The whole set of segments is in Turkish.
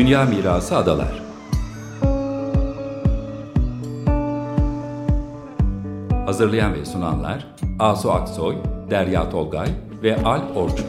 Dünya Mirası Adalar Hazırlayan ve sunanlar Asu Aksoy, Derya Tolgay ve Al Orçun.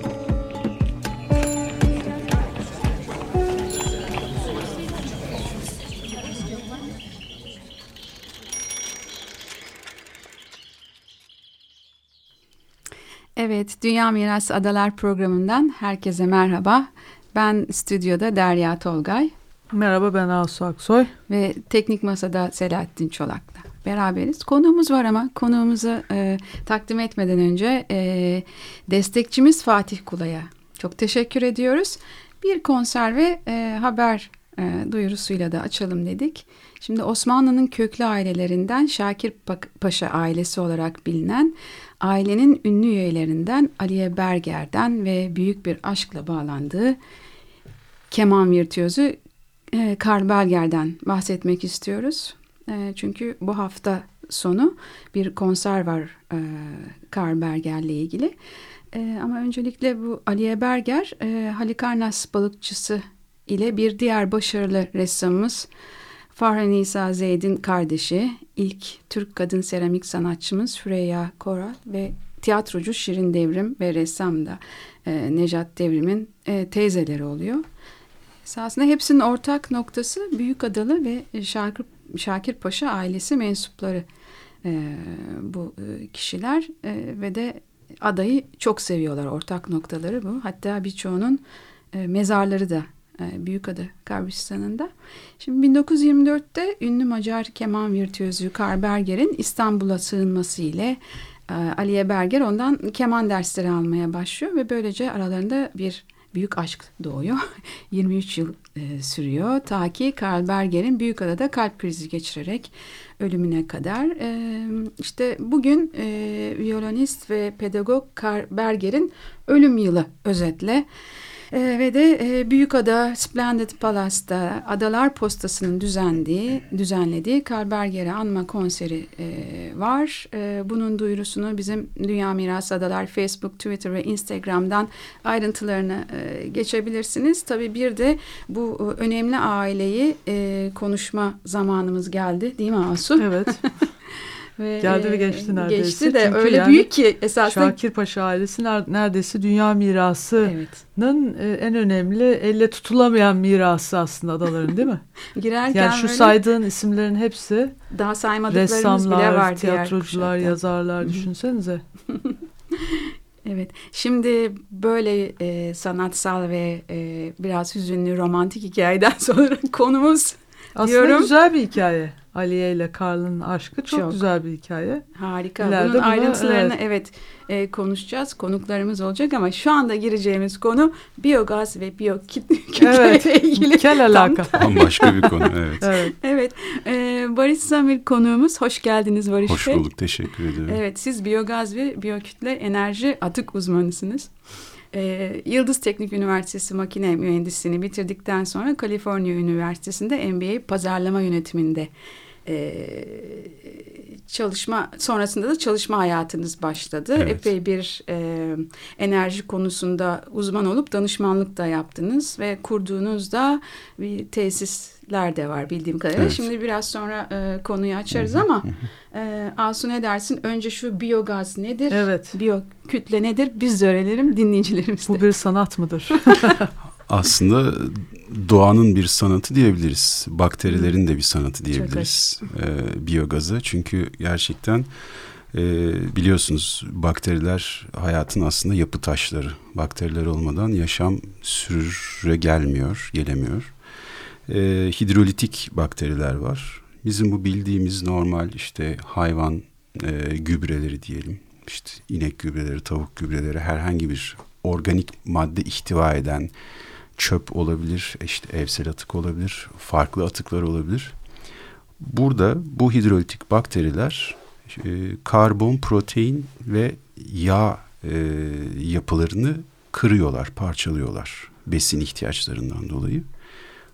Evet, Dünya Mirası Adalar programından herkese merhaba. Ben stüdyoda Derya Tolgay. Merhaba ben Asu Aksoy. Ve teknik masada Selahattin Çolak'la beraberiz. Konuğumuz var ama konuğumuzu e, takdim etmeden önce e, destekçimiz Fatih Kula'ya çok teşekkür ediyoruz. Bir konser ve e, haber e, duyurusuyla da açalım dedik. Şimdi Osmanlı'nın köklü ailelerinden Şakir Paşa ailesi olarak bilinen ailenin ünlü üyelerinden Aliye Berger'den ve büyük bir aşkla bağlandığı keman virtüözü e, Karl Berger'den bahsetmek istiyoruz. E, çünkü bu hafta sonu bir konser var e, Karl Berger'le ilgili. E, ama öncelikle bu Aliye Berger, e, Halikarnas balıkçısı ile bir diğer başarılı ressamımız Nisa Zeyd'in kardeşi, ilk Türk kadın seramik sanatçımız Süreyya Koral ve tiyatrocu Şirin Devrim ve ressam da e, Nejat Devrim'in teyzeleri oluyor. Esasında hepsinin ortak noktası Büyük Adalı ve Şakir, Şakir Paşa ailesi mensupları e, bu e, kişiler e, ve de adayı çok seviyorlar. Ortak noktaları bu. Hatta birçoğunun e, mezarları da e, Büyükada Karbistan'ında. Şimdi 1924'te ünlü Macar keman virtüözü Karl Berger'in İstanbul'a sığınması ile e, Aliye Berger ondan keman dersleri almaya başlıyor ve böylece aralarında bir büyük aşk doğuyor. 23 yıl e, sürüyor ta ki Karl Berger'in Büyükada'da kalp krizi geçirerek ölümüne kadar. E, işte bugün e, violonist ve pedagog Karl Berger'in ölüm yılı özetle. E, ve de e, Büyükada Splendid Palace'da Adalar Postası'nın düzenlediği, düzenlediği Karberger'e anma konseri e, var. E, bunun duyurusunu bizim Dünya Mirası Adalar Facebook, Twitter ve Instagram'dan ayrıntılarını e, geçebilirsiniz. Tabii bir de bu e, önemli aileyi e, konuşma zamanımız geldi değil mi Asu? Evet. Ve, Geldi ve geçti neredeyse. Geçti de Çünkü öyle yani büyük ki esasında. Şakir Paşa ailesi neredeyse dünya mirasının evet. en önemli elle tutulamayan mirası aslında adaların değil mi? Girerken yani şu öyle, saydığın isimlerin hepsi daha saymadıklarımız ressamlar, bile var. tiyatrocular, yazarlar düşünsenize. Evet, şimdi böyle e, sanatsal ve e, biraz hüzünlü romantik hikayeden sonra konumuz Aslında diyorum. güzel bir hikaye. Aliye ile Karl'ın aşkı çok, çok güzel bir hikaye. Harika. İleride Bunun buna, ayrıntılarını evet, evet e, konuşacağız. Konuklarımız olacak ama şu anda gireceğimiz konu biyogaz ve biyokütle evet. ilgili. Kel alaka. Bambaşka bir konu evet. evet. evet. E, Barış Samir konuğumuz. Hoş geldiniz Barış Hoş Bey. bulduk. Teşekkür ederim. Evet siz biyogaz ve biyokütle enerji atık uzmanısınız. Ee, Yıldız Teknik Üniversitesi makine mühendisliğini bitirdikten sonra Kaliforniya Üniversitesi'nde MBA pazarlama yönetiminde e, çalışma sonrasında da çalışma hayatınız başladı. Evet. Epey bir e, enerji konusunda uzman olup danışmanlık da yaptınız ve kurduğunuzda bir tesisler de var bildiğim kadarıyla. Evet. Şimdi biraz sonra e, konuyu açarız ama e, Asu ne dersin? Önce şu biyogaz nedir? Evet. Biyo kütle nedir? Biz de öğrenelim dinleyicilerimiz. Bu bir sanat mıdır? Aslında doğanın bir sanatı diyebiliriz. Bakterilerin de bir sanatı diyebiliriz. E, biyogaza. Çünkü gerçekten e, biliyorsunuz bakteriler hayatın aslında yapı taşları. Bakteriler olmadan yaşam süre gelmiyor, gelemiyor. E, hidrolitik bakteriler var. Bizim bu bildiğimiz normal işte hayvan e, gübreleri diyelim. İşte inek gübreleri, tavuk gübreleri herhangi bir organik madde ihtiva eden çöp olabilir, işte evsel atık olabilir, farklı atıklar olabilir. Burada bu hidrolitik bakteriler e, karbon, protein ve yağ e, yapılarını kırıyorlar, parçalıyorlar besin ihtiyaçlarından dolayı.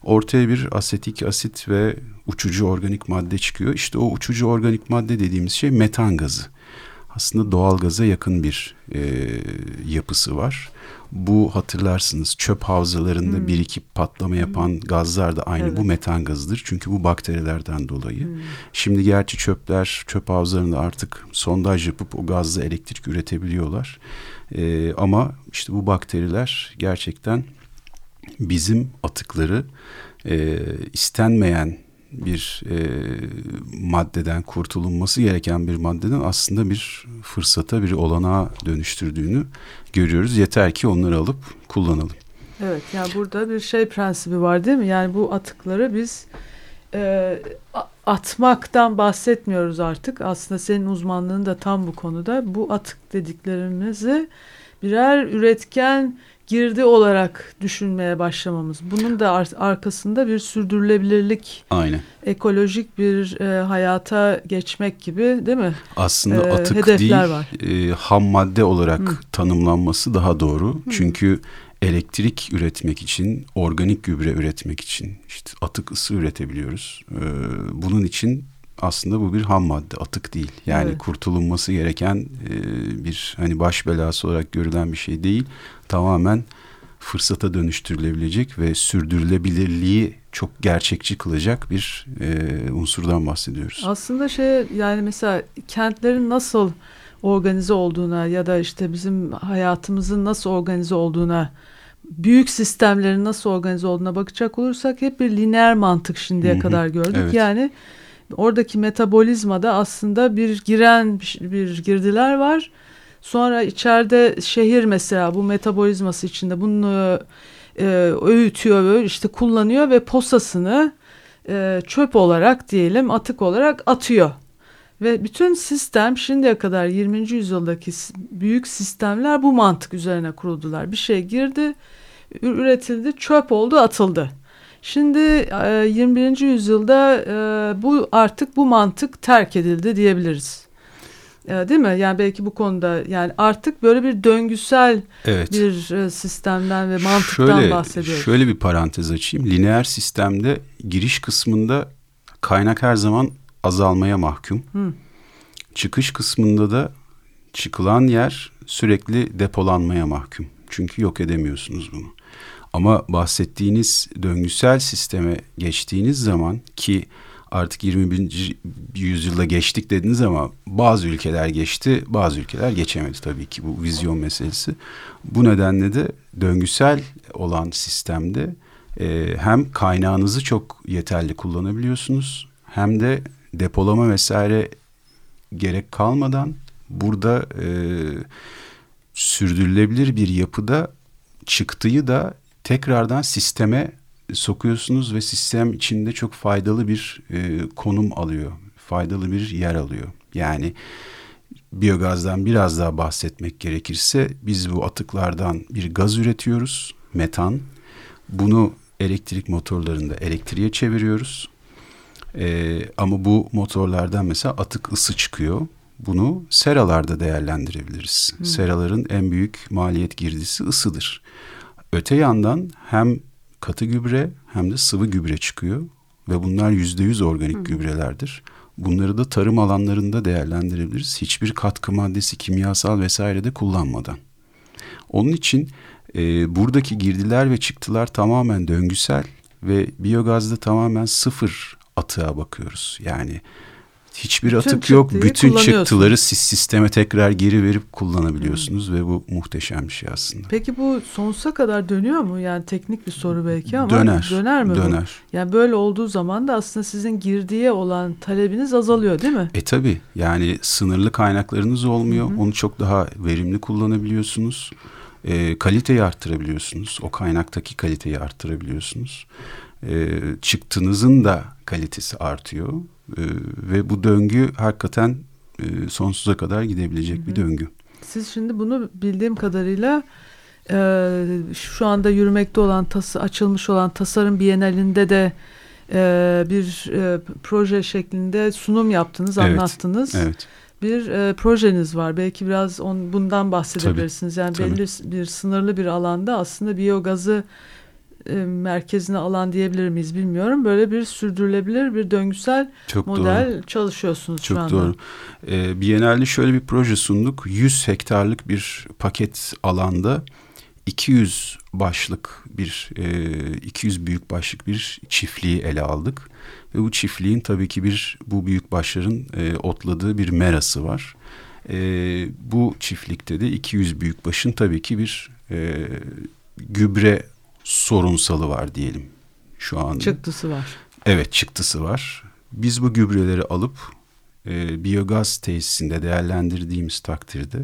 Ortaya bir asetik asit ve uçucu organik madde çıkıyor. İşte o uçucu organik madde dediğimiz şey metan gazı. aslında doğalgaza yakın bir e, yapısı var. Bu hatırlarsınız çöp havzalarında hmm. birikip patlama yapan hmm. gazlar da aynı evet. bu metan gazıdır. Çünkü bu bakterilerden dolayı. Hmm. Şimdi gerçi çöpler çöp havzalarında artık sondaj yapıp o gazla elektrik üretebiliyorlar. Ee, ama işte bu bakteriler gerçekten bizim atıkları e, istenmeyen bir e, maddeden kurtulunması gereken bir maddeden aslında bir fırsata bir olanağa dönüştürdüğünü görüyoruz. Yeter ki onları alıp kullanalım. Evet yani burada bir şey prensibi var değil mi? Yani bu atıkları biz e, atmaktan bahsetmiyoruz artık. Aslında senin uzmanlığın da tam bu konuda. Bu atık dediklerimizi birer üretken girdi olarak düşünmeye başlamamız. Bunun da ar arkasında bir sürdürülebilirlik, Aynen. ekolojik bir e, hayata geçmek gibi değil mi? Aslında e, atık değil, var. E, ham madde olarak Hı. tanımlanması daha doğru. Hı. Çünkü elektrik üretmek için, organik gübre üretmek için işte atık ısı üretebiliyoruz. E, bunun için aslında bu bir ham madde, atık değil. Yani evet. kurtulunması gereken e, bir hani baş belası olarak görülen bir şey değil. Tamamen fırsata dönüştürülebilecek ve sürdürülebilirliği çok gerçekçi kılacak bir e, unsurdan bahsediyoruz. Aslında şey yani mesela kentlerin nasıl organize olduğuna ya da işte bizim hayatımızın nasıl organize olduğuna büyük sistemlerin nasıl organize olduğuna bakacak olursak hep bir lineer mantık şimdiye Hı-hı. kadar gördük. Evet. Yani oradaki metabolizmada aslında bir giren bir girdiler var. Sonra içeride şehir mesela bu metabolizması içinde bunu e, öğütüyor işte kullanıyor ve posasını e, çöp olarak diyelim atık olarak atıyor. Ve bütün sistem şimdiye kadar 20. yüzyıldaki büyük sistemler bu mantık üzerine kuruldular. Bir şey girdi, üretildi, çöp oldu, atıldı. Şimdi 21. E, yüzyılda e, bu artık bu mantık terk edildi diyebiliriz. E, değil mi? Yani belki bu konuda yani artık böyle bir döngüsel evet. bir sistemden ve mantıktan şöyle, bahsediyoruz. Şöyle bir parantez açayım. Lineer sistemde giriş kısmında kaynak her zaman azalmaya mahkum. Hı. Çıkış kısmında da çıkılan yer sürekli depolanmaya mahkum. Çünkü yok edemiyorsunuz bunu. Ama bahsettiğiniz döngüsel sisteme geçtiğiniz zaman ki artık 21. yüzyılda geçtik dediniz ama bazı ülkeler geçti, bazı ülkeler geçemedi tabii ki bu vizyon meselesi. Bu nedenle de döngüsel olan sistemde e, hem kaynağınızı çok yeterli kullanabiliyorsunuz hem de depolama vesaire gerek kalmadan burada e, sürdürülebilir bir yapıda çıktığı da tekrardan sisteme sokuyorsunuz ve sistem içinde çok faydalı bir e, konum alıyor. Faydalı bir yer alıyor. Yani biyogazdan biraz daha bahsetmek gerekirse biz bu atıklardan bir gaz üretiyoruz. Metan. Bunu elektrik motorlarında elektriğe çeviriyoruz. Ee, ama bu motorlardan mesela atık ısı çıkıyor. Bunu seralarda değerlendirebiliriz. Hmm. Seraların en büyük maliyet girdisi ısıdır. Öte yandan hem katı gübre hem de sıvı gübre çıkıyor ve bunlar yüzde yüz organik Hı. gübrelerdir. Bunları da tarım alanlarında değerlendirebiliriz. Hiçbir katkı maddesi, kimyasal vesaire de kullanmadan. Onun için e, buradaki girdiler ve çıktılar tamamen döngüsel ve biyogazda tamamen sıfır atığa bakıyoruz. Yani Hiçbir bütün atık yok. Bütün çıktıları siz sisteme tekrar geri verip kullanabiliyorsunuz hmm. ve bu muhteşem bir şey aslında. Peki bu sonsuza kadar dönüyor mu? Yani teknik bir soru belki ama döner. Döner mi döner. bu? Yani böyle olduğu zaman da aslında sizin girdiye olan talebiniz azalıyor değil mi? E tabi yani sınırlı kaynaklarınız olmuyor. Hmm. Onu çok daha verimli kullanabiliyorsunuz. E, kaliteyi arttırabiliyorsunuz. O kaynaktaki kaliteyi arttırabiliyorsunuz. E, çıktığınızın da kalitesi artıyor e, ve bu döngü hakikaten e, sonsuza kadar gidebilecek Hı-hı. bir döngü. Siz şimdi bunu bildiğim kadarıyla e, şu anda yürümekte olan tası açılmış olan tasarım bienalinde de e, bir e, proje şeklinde sunum yaptınız, evet, anlattınız. Evet. Bir e, projeniz var. Belki biraz on, bundan bahsedebilirsiniz. Tabii, yani tabii. belli bir sınırlı bir alanda aslında biyogazı e, merkezine alan diyebilir miyiz bilmiyorum. Böyle bir sürdürülebilir bir döngüsel Çok model doğru. çalışıyorsunuz Çok şu anda. Çok doğru. Ee, Biennale'de şöyle bir proje sunduk. 100 hektarlık bir paket alanda 200 başlık bir e, 200 büyük başlık bir çiftliği ele aldık. Ve bu çiftliğin tabii ki bir bu büyük başların e, otladığı bir merası var. E, bu çiftlikte de 200 büyük başın tabii ki bir e, gübre sorunsalı var diyelim şu anda. Çıktısı var. Evet çıktısı var. Biz bu gübreleri alıp e, biyogaz tesisinde değerlendirdiğimiz takdirde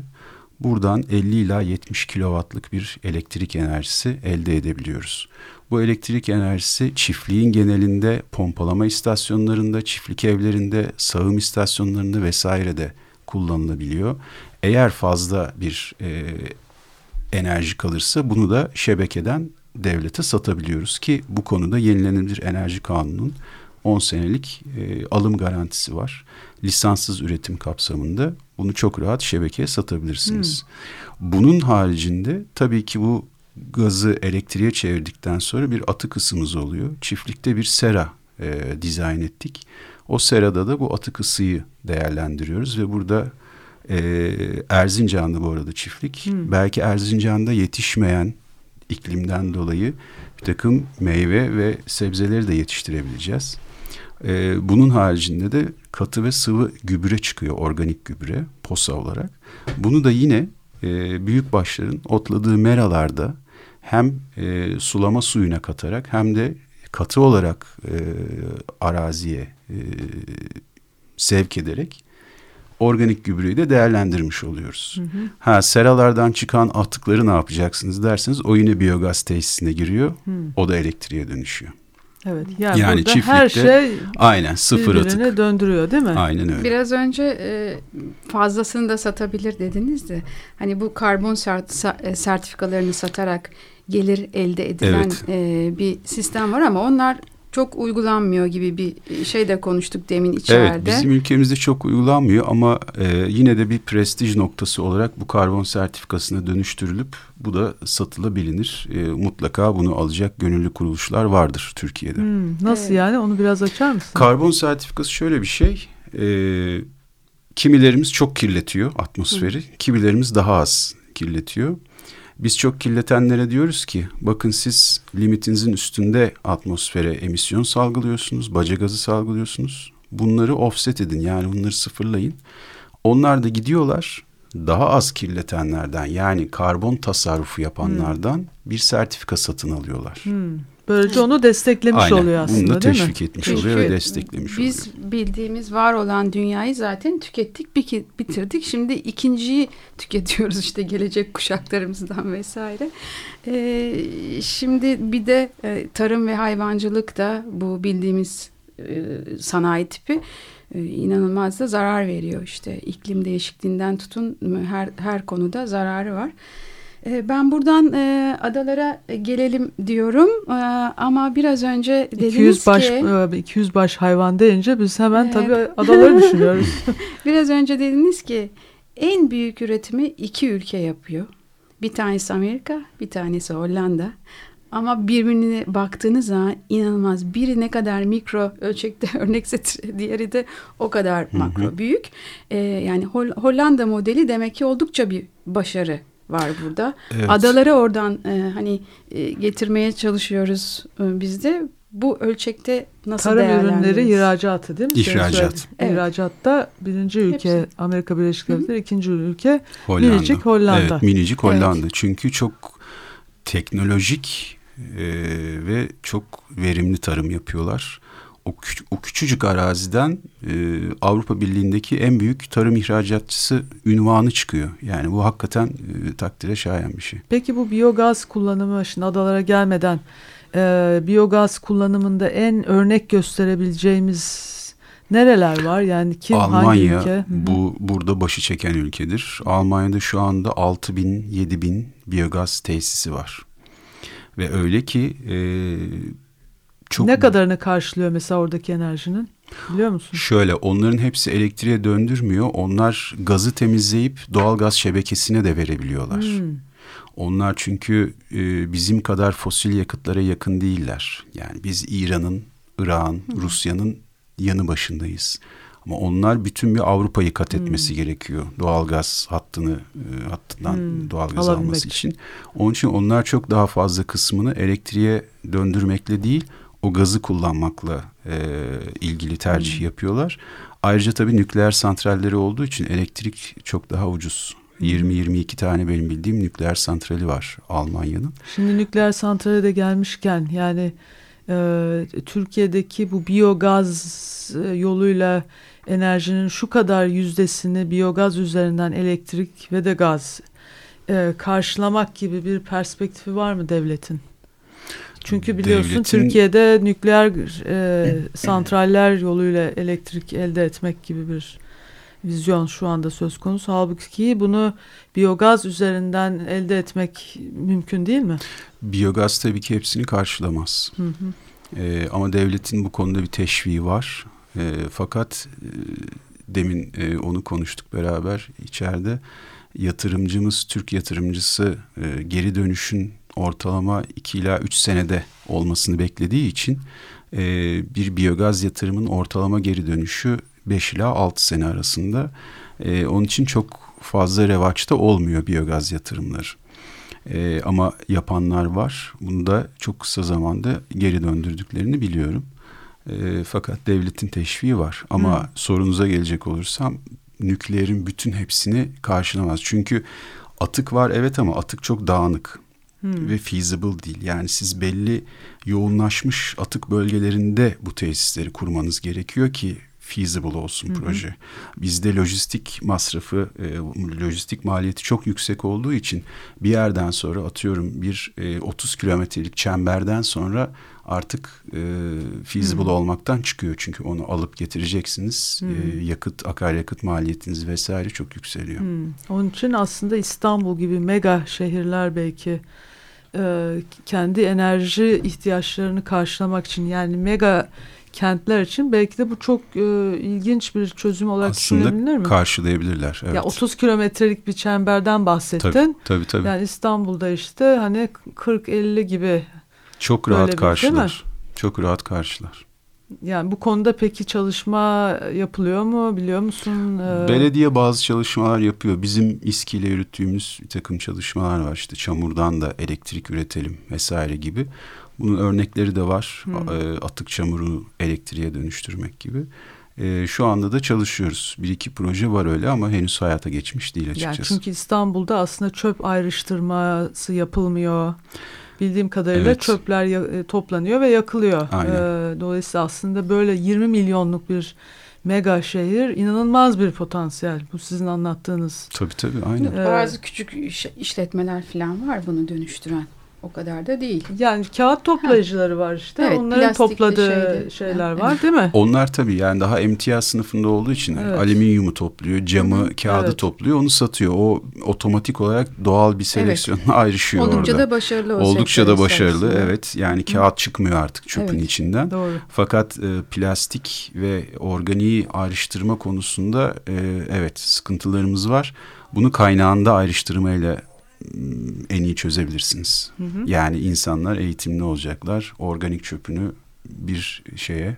buradan 50 ila 70 kilowattlık bir elektrik enerjisi elde edebiliyoruz. Bu elektrik enerjisi çiftliğin genelinde pompalama istasyonlarında, çiftlik evlerinde, sağım istasyonlarında vesairede kullanılabiliyor. Eğer fazla bir e, enerji kalırsa bunu da şebekeden devlete satabiliyoruz ki bu konuda yenilenebilir enerji kanunun 10 senelik e, alım garantisi var. Lisanssız üretim kapsamında bunu çok rahat şebekeye satabilirsiniz. Hmm. Bunun haricinde tabii ki bu gazı elektriğe çevirdikten sonra bir atık ısımız oluyor. Çiftlikte bir sera e, dizayn ettik. O serada da bu atık ısıyı değerlendiriyoruz ve burada e, Erzincan'da bu arada çiftlik. Hmm. Belki Erzincan'da yetişmeyen iklimden dolayı bir takım meyve ve sebzeleri de yetiştirebileceğiz. E, bunun haricinde de katı ve sıvı gübre çıkıyor, organik gübre, posa olarak. Bunu da yine e, büyük başların otladığı meralarda hem e, sulama suyuna katarak hem de katı olarak e, araziye e, sevk ederek organik gübreyi de değerlendirmiş oluyoruz. Hı hı. Ha seralardan çıkan atıkları ne yapacaksınız derseniz o yine biyogaz tesisine giriyor. Hı. O da elektriğe dönüşüyor. Evet. Yani, yani burada çiftlikte her şey aynen sıfır atık. döndürüyor değil mi? Aynen öyle. Biraz önce e, fazlasını da satabilir dediniz de hani bu karbon e, sertifikalarını satarak gelir elde edilen evet. e, bir sistem var ama onlar çok uygulanmıyor gibi bir şey de konuştuk demin içeride. Evet bizim ülkemizde çok uygulanmıyor ama e, yine de bir prestij noktası olarak bu karbon sertifikasına dönüştürülüp bu da satılabilir. E, mutlaka bunu alacak gönüllü kuruluşlar vardır Türkiye'de. Hmm, nasıl evet. yani onu biraz açar mısın? Karbon sertifikası şöyle bir şey. E, kimilerimiz çok kirletiyor atmosferi, Hı. kimilerimiz daha az kirletiyor. Biz çok kirletenlere diyoruz ki bakın siz limitinizin üstünde atmosfere emisyon salgılıyorsunuz, baca gazı salgılıyorsunuz. Bunları offset edin yani bunları sıfırlayın. Onlar da gidiyorlar daha az kirletenlerden yani karbon tasarrufu yapanlardan hmm. bir sertifika satın alıyorlar. Hmm. Böylece onu desteklemiş Aynen. oluyor aslında Bunu da değil teşvik mi? etmiş Çünkü oluyor ve desteklemiş biz oluyor. Biz bildiğimiz var olan dünyayı zaten tükettik, bitirdik. Şimdi ikinciyi tüketiyoruz işte gelecek kuşaklarımızdan vesaire. Ee, şimdi bir de e, tarım ve hayvancılık da bu bildiğimiz e, sanayi tipi e, inanılmaz da zarar veriyor işte iklim değişikliğinden tutun her her konuda zararı var. Ee, ben buradan e, adalara gelelim diyorum e, ama biraz önce dediniz 200 baş, ki... 200 e, baş hayvan deyince biz hemen evet. tabii adaları düşünüyoruz. biraz önce dediniz ki en büyük üretimi iki ülke yapıyor. Bir tanesi Amerika, bir tanesi Hollanda. Ama birbirine baktığınız zaman inanılmaz. Biri ne kadar mikro ölçekte örnekse diğeri de o kadar makro hı hı. büyük. Ee, yani Hollanda modeli demek ki oldukça bir başarı var burada. Evet. Adaları oradan e, hani e, getirmeye çalışıyoruz e, biz de. Bu ölçekte nasıl Tarım ürünleri ihracatı değil mi? İhracat. Evet. İhracatta birinci ülke Hepsi. Amerika Birleşik Devletleri, ikinci ülke Hollanda. minicik Hollanda. Evet, minicik Hollanda. Evet. Çünkü çok teknolojik e, ve çok verimli tarım yapıyorlar o, küç, o küçücük araziden e, Avrupa Birliği'ndeki en büyük tarım ihracatçısı ünvanı çıkıyor. Yani bu hakikaten e, takdire şayan bir şey. Peki bu biyogaz kullanımı şimdi adalara gelmeden e, biyogaz kullanımında en örnek gösterebileceğimiz nereler var? Yani kim Almanya, hangi ülke? bu burada başı çeken ülkedir. Almanya'da şu anda 6 bin 7 bin biyogaz tesisi var. Ve öyle ki e, çok ne kadarını karşılıyor mesela oradaki enerjinin? Biliyor musun? Şöyle onların hepsi elektriğe döndürmüyor. Onlar gazı temizleyip doğal gaz şebekesine de verebiliyorlar. Hmm. Onlar çünkü e, bizim kadar fosil yakıtlara yakın değiller. Yani biz İran'ın, Irak'ın, Rusya'nın yanı başındayız. Ama onlar bütün bir Avrupa'yı kat etmesi hmm. gerekiyor. Doğalgaz hattını e, hattından hmm. doğalgaz Alabilmek. alması için. Onun için onlar çok daha fazla kısmını elektriğe döndürmekle değil, o gazı kullanmakla e, ilgili tercih hmm. yapıyorlar. Ayrıca tabii nükleer santralleri olduğu için elektrik çok daha ucuz. 20-22 tane benim bildiğim nükleer santrali var Almanya'nın. Şimdi nükleer santrale de gelmişken yani e, Türkiye'deki bu biyogaz yoluyla enerjinin şu kadar yüzdesini biyogaz üzerinden elektrik ve de gaz e, karşılamak gibi bir perspektifi var mı devletin? Çünkü biliyorsun Devletin... Türkiye'de nükleer e, santraller yoluyla elektrik elde etmek gibi bir vizyon şu anda söz konusu. Halbuki bunu biyogaz üzerinden elde etmek mümkün değil mi? Biyogaz tabii ki hepsini karşılamaz. Hı hı. E, ama devletin bu konuda bir teşviği var. E, fakat e, demin e, onu konuştuk beraber içeride. Yatırımcımız, Türk yatırımcısı e, geri dönüşün ortalama 2 ila 3 senede olmasını beklediği için e, bir biyogaz yatırımın ortalama geri dönüşü 5 ila 6 sene arasında. E, onun için çok fazla revaçta olmuyor biyogaz yatırımları. E, ama yapanlar var. Bunu da çok kısa zamanda geri döndürdüklerini biliyorum. E, fakat devletin teşviği var. Ama hmm. sorunuza gelecek olursam nükleerin bütün hepsini karşılamaz. Çünkü atık var evet ama atık çok dağınık hmm. ve feasible değil. Yani siz belli yoğunlaşmış atık bölgelerinde bu tesisleri kurmanız gerekiyor ki feasible olsun hı proje. Bizde lojistik masrafı, e, lojistik maliyeti çok yüksek olduğu için bir yerden sonra atıyorum bir e, 30 kilometrelik çemberden sonra artık e, feasible hı olmaktan çıkıyor. Çünkü onu alıp getireceksiniz. E, yakıt, akaryakıt maliyetiniz vesaire çok yükseliyor. Hı. Onun için aslında İstanbul gibi mega şehirler belki e, kendi enerji ihtiyaçlarını karşılamak için yani mega kentler için belki de bu çok e, ilginç bir çözüm olarak Aslında düşünülebilir mi? karşılayabilirler. Evet. Ya 30 kilometrelik bir çemberden bahsettin. Tabii, tabii tabii. Yani İstanbul'da işte hani 40-50 gibi. Çok rahat karşılar. Çok rahat karşılar. Yani bu konuda peki çalışma yapılıyor mu biliyor musun? Ee... Belediye bazı çalışmalar yapıyor. Bizim İSKİ ile yürüttüğümüz bir takım çalışmalar var. İşte çamurdan da elektrik üretelim vesaire gibi. Bunun örnekleri de var. Hmm. Atık çamuru elektriğe dönüştürmek gibi. E, şu anda da çalışıyoruz. Bir iki proje var öyle ama henüz hayata geçmiş değil açıkçası. Yani çünkü İstanbul'da aslında çöp ayrıştırması yapılmıyor. Bildiğim kadarıyla evet. çöpler e, toplanıyor ve yakılıyor. Aynen. E, dolayısıyla aslında böyle 20 milyonluk bir mega şehir inanılmaz bir potansiyel. Bu sizin anlattığınız. Tabii tabii aynen. Bazı küçük işletmeler falan var bunu dönüştüren. O kadar da değil. Yani kağıt toplayıcıları ha. var işte. Evet, Onların topladığı şeyde. şeyler var değil mi? Onlar tabii yani daha emtia sınıfında olduğu için evet. alüminyumu topluyor, camı, kağıdı evet. topluyor, onu satıyor. O otomatik olarak doğal bir seleksiyonla evet. ayrışıyor Oldukça orada. Oldukça da başarılı. Oldukça da başarılı evet. Yani kağıt çıkmıyor artık çöpün evet. içinden. Doğru. Fakat e, plastik ve organiği ayrıştırma konusunda e, evet sıkıntılarımız var. Bunu kaynağında ayrıştırmayla en iyi çözebilirsiniz. Hı hı. Yani insanlar eğitimli olacaklar. Organik çöpünü bir şeye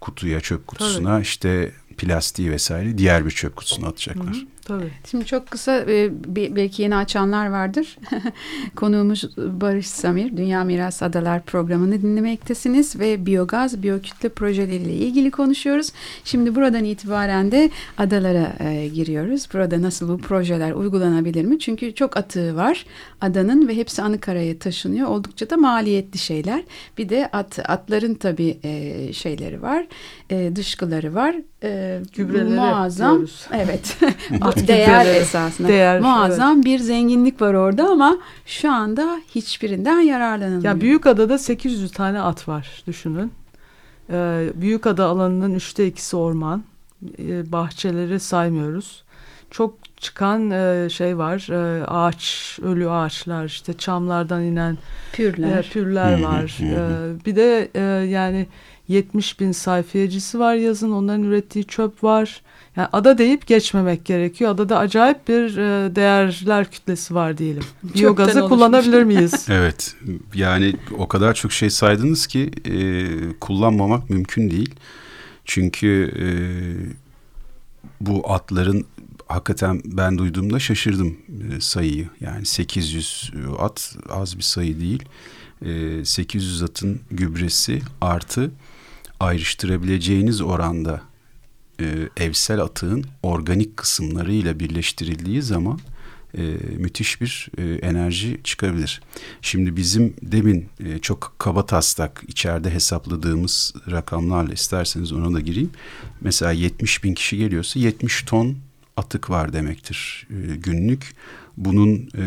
kutuya çöp kutusuna Tabii. işte plastiği vesaire diğer bir çöp kutusuna atacaklar. Hı hı. Tabii. Şimdi çok kısa e, belki yeni açanlar vardır. Konuğumuz Barış Samir, Dünya Miras Adalar programını dinlemektesiniz ve biyogaz, biyokütle projeleriyle ilgili konuşuyoruz. Şimdi buradan itibaren de adalara e, giriyoruz. Burada nasıl bu projeler uygulanabilir mi? Çünkü çok atığı var adanın ve hepsi Anıkara'ya taşınıyor. Oldukça da maliyetli şeyler. Bir de at, atların tabii e, şeyleri var, e, dışkıları var. E, Gübreleri muazzam. Diyoruz. Evet. değer esasında. Değer, Muazzam evet. bir zenginlik var orada ama şu anda hiçbirinden yararlanılmıyor. Ya büyük adada 800 tane at var düşünün. Ee, ada alanının üçte ikisi orman. Ee, bahçeleri saymıyoruz. Çok çıkan e, şey var. E, ağaç, ölü ağaçlar işte çamlardan inen pürler, e, pürler var. e, bir de e, yani 70 bin sayfiyecisi var yazın. Onların ürettiği çöp var. Yani ada deyip geçmemek gerekiyor. Adada acayip bir e, değerler kütlesi var diyelim. Biyogazı kullanabilir miyiz? evet. Yani o kadar çok şey saydınız ki e, kullanmamak mümkün değil. Çünkü e, bu atların hakikaten ben duyduğumda şaşırdım e, sayıyı. Yani 800 at az bir sayı değil. E, 800 atın gübresi artı ayrıştırabileceğiniz oranda e, evsel atığın organik kısımlarıyla birleştirildiği zaman e, müthiş bir e, enerji çıkabilir. Şimdi bizim demin e, çok kaba taslak içeride hesapladığımız rakamlarla isterseniz ona da gireyim. Mesela 70 bin kişi geliyorsa 70 ton atık var demektir e, günlük. Bunun e,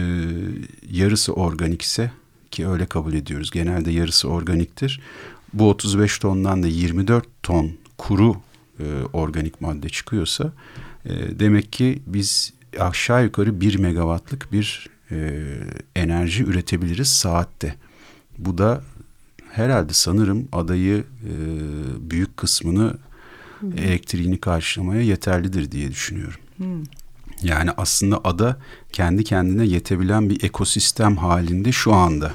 yarısı organikse ki öyle kabul ediyoruz. Genelde yarısı organiktir. Bu 35 tondan da 24 ton kuru e, organik madde çıkıyorsa e, demek ki biz aşağı yukarı 1 megawattlık bir e, enerji üretebiliriz saatte. Bu da herhalde sanırım adayı e, büyük kısmını hmm. elektriğini karşılamaya yeterlidir diye düşünüyorum. Hmm. Yani aslında ada kendi kendine yetebilen bir ekosistem halinde şu anda.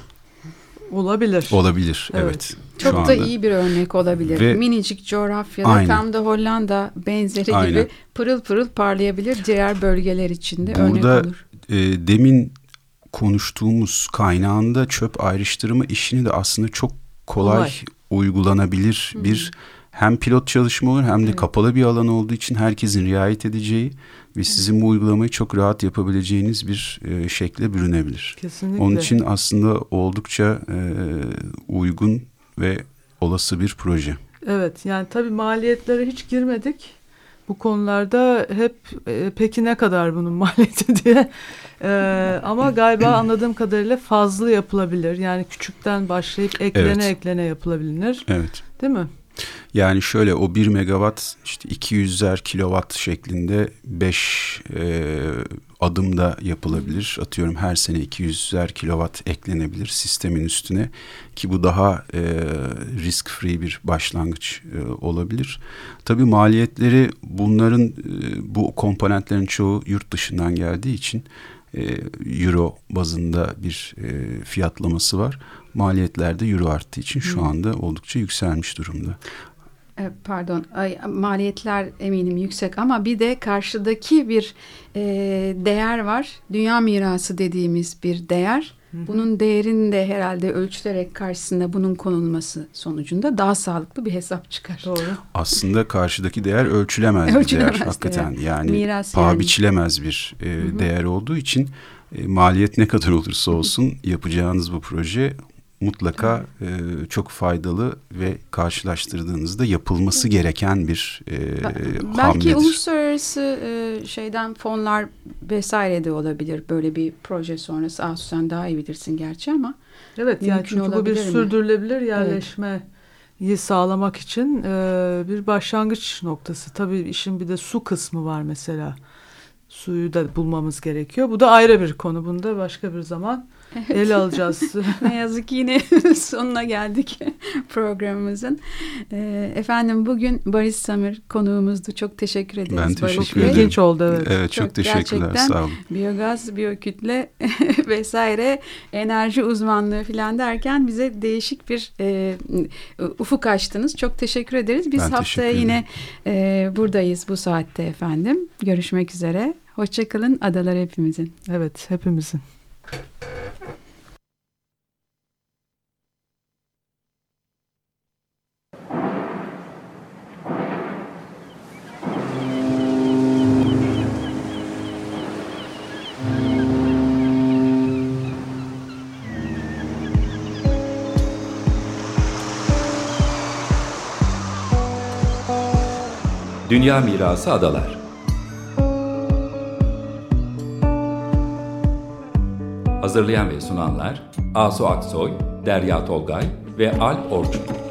Olabilir. Olabilir evet. evet. Çok da iyi bir örnek olabilir. Ve, Minicik coğrafyada aynen. tam da Hollanda benzeri aynen. gibi pırıl pırıl parlayabilir diğer bölgeler içinde Burada, örnek olur. E, demin konuştuğumuz kaynağında çöp ayrıştırma işini de aslında çok kolay, kolay. uygulanabilir Hı-hı. bir hem pilot çalışma olur hem de evet. kapalı bir alan olduğu için herkesin riayet edeceği ve sizin bu uygulamayı çok rahat yapabileceğiniz bir e, şekle bürünebilir. Kesinlikle. Onun için aslında oldukça e, uygun ve olası bir proje. Evet yani tabii maliyetlere hiç girmedik. Bu konularda hep e, peki ne kadar bunun maliyeti diye. E, ama galiba anladığım kadarıyla fazla yapılabilir. Yani küçükten başlayıp eklene evet. eklene yapılabilir. Evet. Değil mi? Yani şöyle o 1 megawatt işte 200'er kilowatt şeklinde 5 e, adımda yapılabilir. Atıyorum her sene 200'er kilowatt eklenebilir sistemin üstüne ki bu daha e, risk free bir başlangıç e, olabilir. Tabii maliyetleri bunların e, bu komponentlerin çoğu yurt dışından geldiği için euro bazında bir e, fiyatlaması var. Maliyetler de euro arttığı için şu anda oldukça yükselmiş durumda. E, pardon maliyetler eminim yüksek ama bir de karşıdaki bir e, değer var. Dünya mirası dediğimiz bir değer. Bunun değerini de herhalde ölçülerek karşısında bunun konulması sonucunda daha sağlıklı bir hesap çıkar. Doğru. Aslında karşıdaki değer ölçülemez, ölçülemez bir değer hakikaten. Değer. Yani Miras paha yani. biçilemez bir e, değer olduğu için e, maliyet ne kadar olursa olsun yapacağınız bu proje mutlaka e, çok faydalı ve karşılaştırdığınızda yapılması gereken bir e, Belki hamledir. uluslararası e, şeyden fonlar vesaire de olabilir böyle bir proje sonrası. Ah sen daha iyi bilirsin gerçi ama. Evet yani çünkü bu bir mi? sürdürülebilir yerleşme evet. sağlamak için e, bir başlangıç noktası. Tabii işin bir de su kısmı var mesela. Suyu da bulmamız gerekiyor. Bu da ayrı bir konu. Bunu da başka bir zaman Evet. Ele alacağız. ne yazık ki yine sonuna geldik programımızın. Ee, efendim bugün Barış Samir konuğumuzdu. Çok teşekkür ederiz. Ben teşekkür Barış ederim. İlginç oldu. Evet, evet çok, çok teşekkürler. Sağ olun. Biyogaz, biyokütle vesaire enerji uzmanlığı falan derken bize değişik bir e, ufuk açtınız. Çok teşekkür ederiz. Biz ben haftaya yine e, buradayız bu saatte efendim. Görüşmek üzere. Hoşçakalın adalar hepimizin. Evet hepimizin. Dünya Mirası Adalar Hazırlayan ve sunanlar Asu Aksoy, Derya Tolgay ve Alp Orçun.